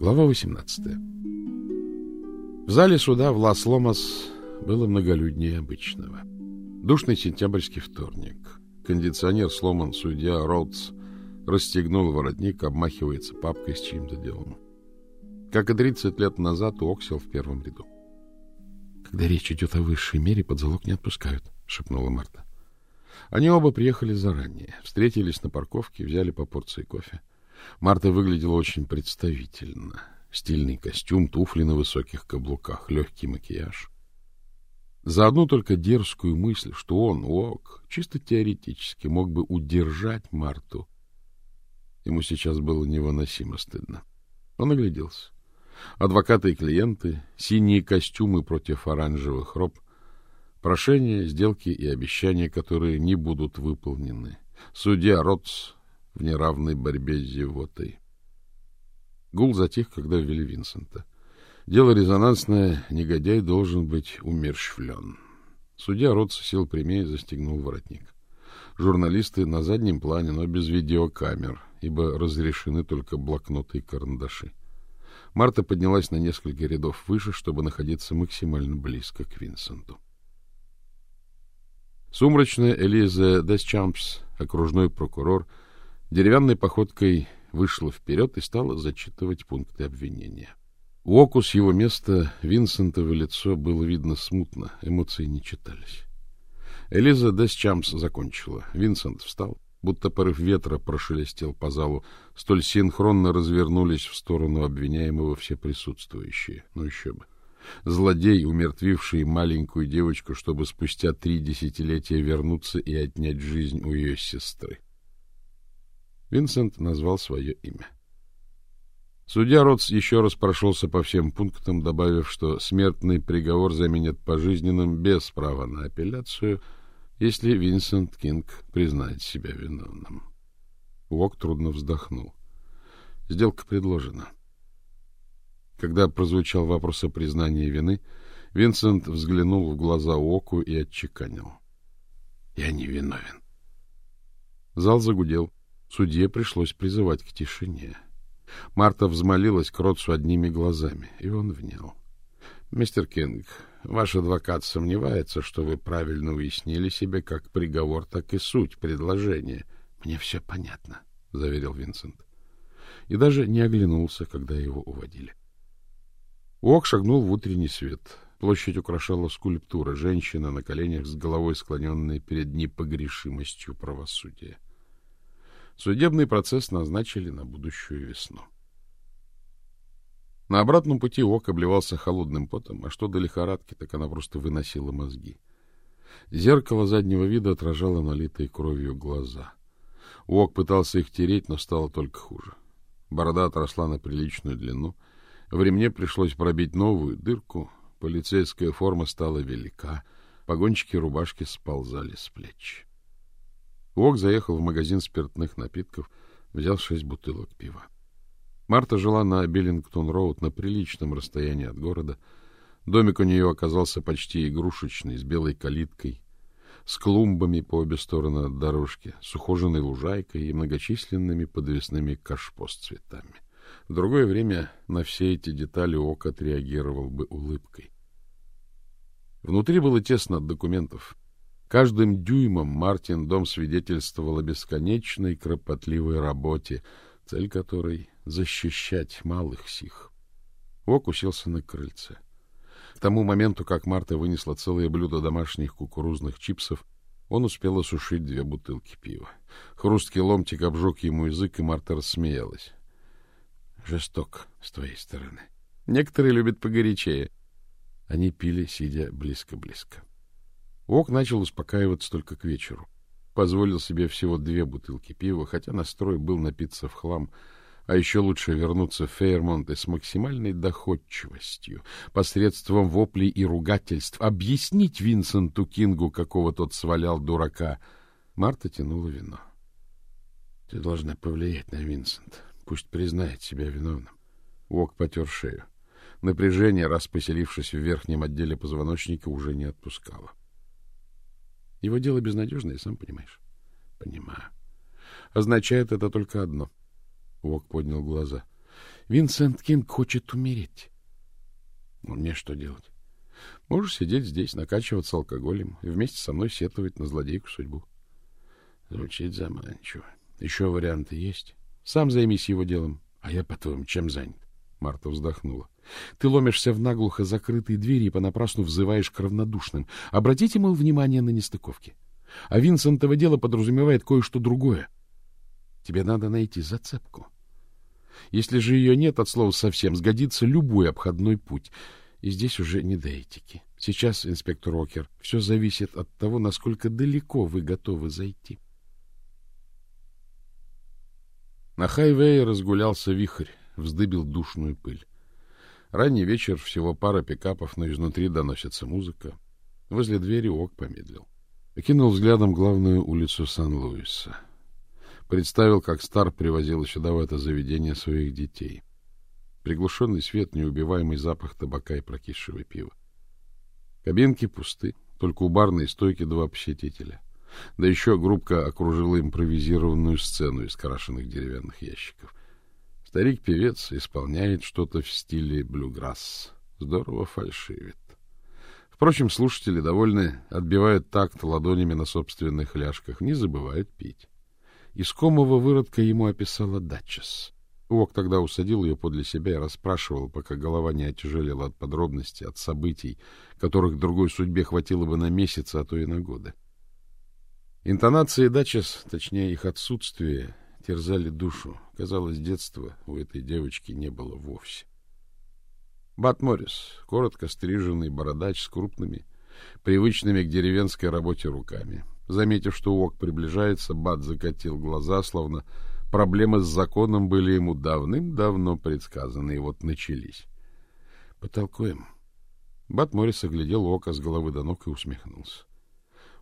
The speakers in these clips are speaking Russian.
Глава 18. В зале суда в Лас-Ломас было многолюднее обычного. Душный сентябрьский вторник. Кондиционер сломан, судья Роудс расстегнул воротник, обмахивается папкой с чьим-то делом. Как и 30 лет назад, сел в первом ряду. — Когда речь идет о высшей мере, под залог не отпускают, — шепнула Марта. Они оба приехали заранее, встретились на парковке, взяли по порции кофе. Марта выглядела очень представительно. Стильный костюм, туфли на высоких каблуках, легкий макияж. За одну только дерзкую мысль, что он, Уок, чисто теоретически мог бы удержать Марту, ему сейчас было невыносимо стыдно. Он огляделся. Адвокаты и клиенты, синие костюмы против оранжевых роб, прошения, сделки и обещания, которые не будут выполнены. Судья Ротс в неравной борьбе с зевотой. Гул затих, когда ввели Винсента. Дело резонансное, негодяй должен быть умерщвлен. Судья Ротс сел прямее и застегнул воротник. Журналисты на заднем плане, но без видеокамер, ибо разрешены только блокноты и карандаши. Марта поднялась на несколько рядов выше, чтобы находиться максимально близко к Винсенту. Сумрачная Элиза Деschamps, окружной прокурор, деревянной походкой вышла вперед и стала зачитывать пункты обвинения. У Оку с его места Винсентово лицо было видно смутно, эмоции не читались. Элиза Деschamps закончила. Винсент встал, будто порыв ветра прошелестел по залу. Столь синхронно развернулись в сторону обвиняемого все присутствующие. Ну еще бы. Злодей, умертвивший маленькую девочку, чтобы спустя три десятилетия вернуться и отнять жизнь у ее сестры. Винсент назвал свое имя. Судья Ротс еще раз прошелся по всем пунктам, добавив, что смертный приговор заменят пожизненным без права на апелляцию, если Винсент Кинг признает себя виновным. Уок трудно вздохнул. Сделка предложена. Когда прозвучал вопрос о признании вины, Винсент взглянул в глаза Уоку и отчеканил. — Я не виновен. Зал загудел. Судье пришлось призывать к тишине. Марта взмолилась к Ротсу одними глазами, и он внял. — Мистер Кинг, ваш адвокат сомневается, что вы правильно уяснили себе как приговор, так и суть предложения. — Мне все понятно, — заверил Винсент. И даже не оглянулся, когда его уводили. Уок шагнул в утренний свет. Площадь украшала скульптура, женщина на коленях с головой склоненной перед непогрешимостью правосудия. — Судебный процесс назначили на будущую весну. На обратном пути Ок обливался холодным потом, а что до лихорадки, так она просто выносила мозги. Зеркало заднего вида отражало налитые кровью глаза. Ок пытался их тереть, но стало только хуже. Борода отросла на приличную длину. В ремне пришлось пробить новую дырку. Полицейская форма стала велика. Погончики рубашки сползали с плеч. Уок заехал в магазин спиртных напитков, взял шесть бутылок пива. Марта жила на Биллингтон-роуд на приличном расстоянии от города. Домик у нее оказался почти игрушечный, с белой калиткой, с клумбами по обе стороны от дорожки, с ухоженной лужайкой и многочисленными подвесными кашпо с цветами. В другое время на все эти детали Ок отреагировал бы улыбкой. Внутри было тесно от документов. Каждым дюймом Мартин дом свидетельствовал о бесконечной кропотливой работе, цель которой — защищать малых сих. Ок уселся на крыльце. К тому моменту, как Марта вынесла целое блюдо домашних кукурузных чипсов, он успел осушить две бутылки пива. Хрусткий ломтик обжег ему язык, и Марта рассмеялась. — Жесток с твоей стороны. Некоторые любят погорячее. Они пили, сидя близко-близко. Ок начал успокаиваться только к вечеру. Позволил себе всего две бутылки пива, хотя настрой был напиться в хлам, а еще лучше вернуться в и с максимальной доходчивостью, посредством воплей и ругательств, объяснить Винсенту Кингу, какого тот свалял дурака. Марта тянула вино. — Ты должна повлиять на Винсента. Пусть признает себя виновным. Ок потер шею. Напряжение, раз поселившись в верхнем отделе позвоночника, уже не отпускало. Его дело безнадежное, сам понимаешь. — Понимаю. Означает это только одно. Вок поднял глаза. Винсент Кинг хочет умереть. Ну, мне что делать? Можешь сидеть здесь, накачиваться алкоголем и вместе со мной сетовать на злодейку судьбу. Звучит заманчиво. Еще варианты есть? Сам займись его делом. А я, по-твоему, чем занят? Марта вздохнула. Ты ломишься в наглухо закрытые двери и понапрасну взываешь к равнодушным. Обратите, мол, внимание на нестыковки. А Винсентово дело подразумевает кое-что другое. Тебе надо найти зацепку. Если же ее нет от слова совсем, сгодится любой обходной путь — и здесь уже не до этики. Сейчас, инспектор Окер, все зависит от того, насколько далеко вы готовы зайти. На хайвее разгулялся вихрь, вздыбил душную пыль. Ранний вечер, всего пара пикапов, но изнутри доносится музыка. Возле двери Ок помедлил. Окинул взглядом главную улицу Сан-Луиса. Представил, как Стар привозил сюда в это заведение своих детей. Приглушенный свет, неубиваемый запах табака и прокисшего пива. Кабинки пусты, только у барной стойки два посетителя. Да еще группка окружила импровизированную сцену из крашенных деревянных ящиков. Старик-певец исполняет что-то в стиле блюграсс. Здорово фальшивит. Впрочем, слушатели довольны, отбивают такт ладонями на собственных ляжках, не забывают пить. Искомого выродка ему описала Датчес. Уок тогда усадил ее подле себя и расспрашивал, пока голова не отяжелела от подробностей, от событий, которых другой судьбе хватило бы на месяцы, а то и на годы. Интонации Дачес, точнее их отсутствие, терзали душу. Казалось, детства у этой девочки не было вовсе. Бат Моррис, коротко стриженный бородач с крупными, привычными к деревенской работе руками. Заметив, что Уок приближается, Бат закатил глаза, словно Проблемы с законом были ему давным-давно предсказаны, и вот начались. Потолкуем. Бат Моррис оглядел Ока с головы до ног и усмехнулся.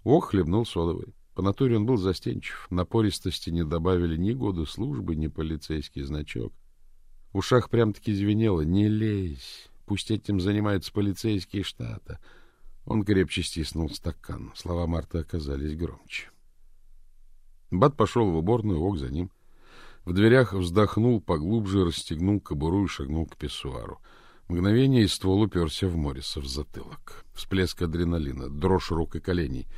Ок хлебнул содовой. По натуре он был застенчив. Напористости не добавили ни годы службы, ни полицейский значок. В ушах прям-таки звенело «Не лезь! Пусть этим занимаются полицейские штата!» Он крепче стиснул стакан. Слова Марта оказались громче. Бат пошел в уборную, Ок за ним. В дверях вздохнул, поглубже расстегнул кобуру и шагнул к писсуару. Мгновение и ствол уперся в Морриса в затылок. Всплеск адреналина, дрожь рук и коленей.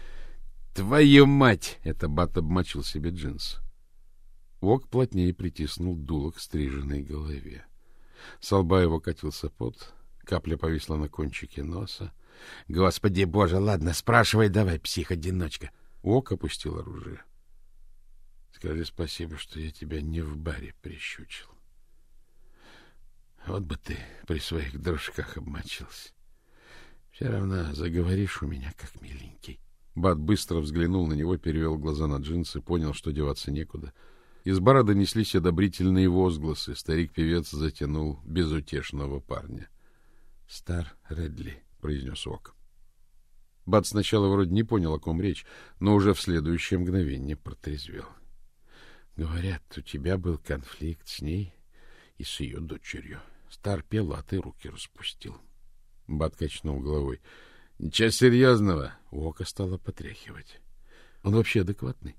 «Твою мать!» — это Бат обмочил себе джинс. Вок плотнее притиснул дуло к стриженной голове. С лба его катился пот, капля повисла на кончике носа. — Господи боже, ладно, спрашивай давай, псих-одиночка. Вок опустил оружие. Скажи спасибо, что я тебя не в баре прищучил. Вот бы ты при своих дружках обмочился. Все равно заговоришь у меня, как миленький. Бат быстро взглянул на него, перевел глаза на джинсы, понял, что деваться некуда. Из бара донеслись одобрительные возгласы. Старик-певец затянул безутешного парня. — Стар Редли, — произнес Ок. Бат сначала вроде не понял, о ком речь, но уже в следующее мгновение протрезвел. Говорят, у тебя был конфликт с ней и с ее дочерью. Стар пел, а ты руки распустил. Бат качнул головой. Ничего серьезного. Око стало потряхивать. Он вообще адекватный.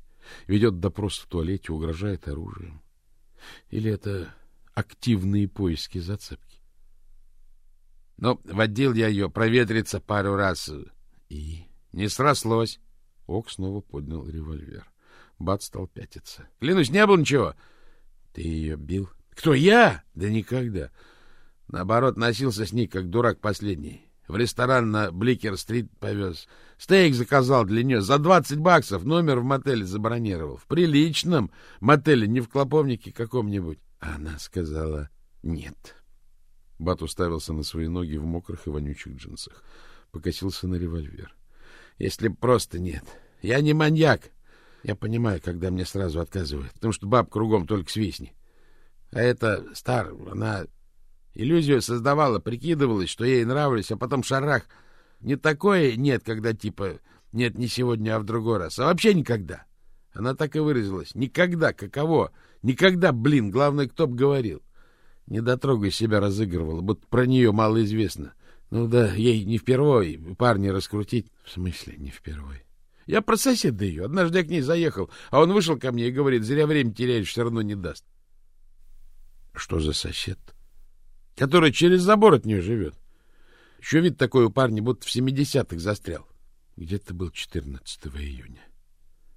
Ведет допрос в туалете, угрожает оружием. Или это активные поиски зацепки? Ну, водил я ее проветриться пару раз. И не срослось. Ок снова поднял револьвер. Бат стал пятиться. — Клянусь, не было ничего. — Ты ее бил? — Кто, я? — Да никогда. Наоборот, носился с ней, как дурак последний. В ресторан на Бликер-стрит повез. Стейк заказал для нее за двадцать баксов. Номер в мотеле забронировал. В приличном мотеле, не в клоповнике каком-нибудь. Она сказала «нет». Бат уставился на свои ноги в мокрых и вонючих джинсах. Покосился на револьвер. — Если просто нет. Я не маньяк. Я понимаю, когда мне сразу отказывают, потому что баб кругом только свистни. А эта Стар, она иллюзию создавала, прикидывалась, что ей нравлюсь, а потом шарах. Не такое нет, когда типа нет не сегодня, а в другой раз, а вообще никогда. Она так и выразилась. Никогда, каково? Никогда, блин, главное, кто б говорил. Не дотрогай себя разыгрывала, будто про нее мало известно. Ну да, ей не впервой парни раскрутить. В смысле не впервой? Я про соседа ее. Однажды я к ней заехал, а он вышел ко мне и говорит, зря время теряешь, все равно не даст. — Что за сосед? — Который через забор от нее живет. Еще вид такой у парня, будто в семидесятых застрял. Где-то был 14 июня.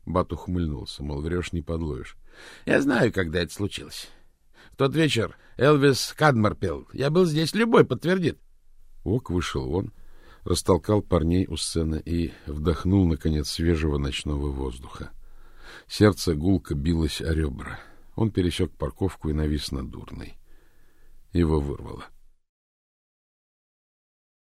Бат ухмыльнулся, мол, врешь, не подловишь. Я знаю, когда это случилось. В тот вечер Элвис Кадмар пел. Я был здесь, любой подтвердит. Ок вышел вон, растолкал парней у сцены и вдохнул, наконец, свежего ночного воздуха. Сердце гулко билось о ребра. Он пересек парковку и навис над дурной. Его вырвало. —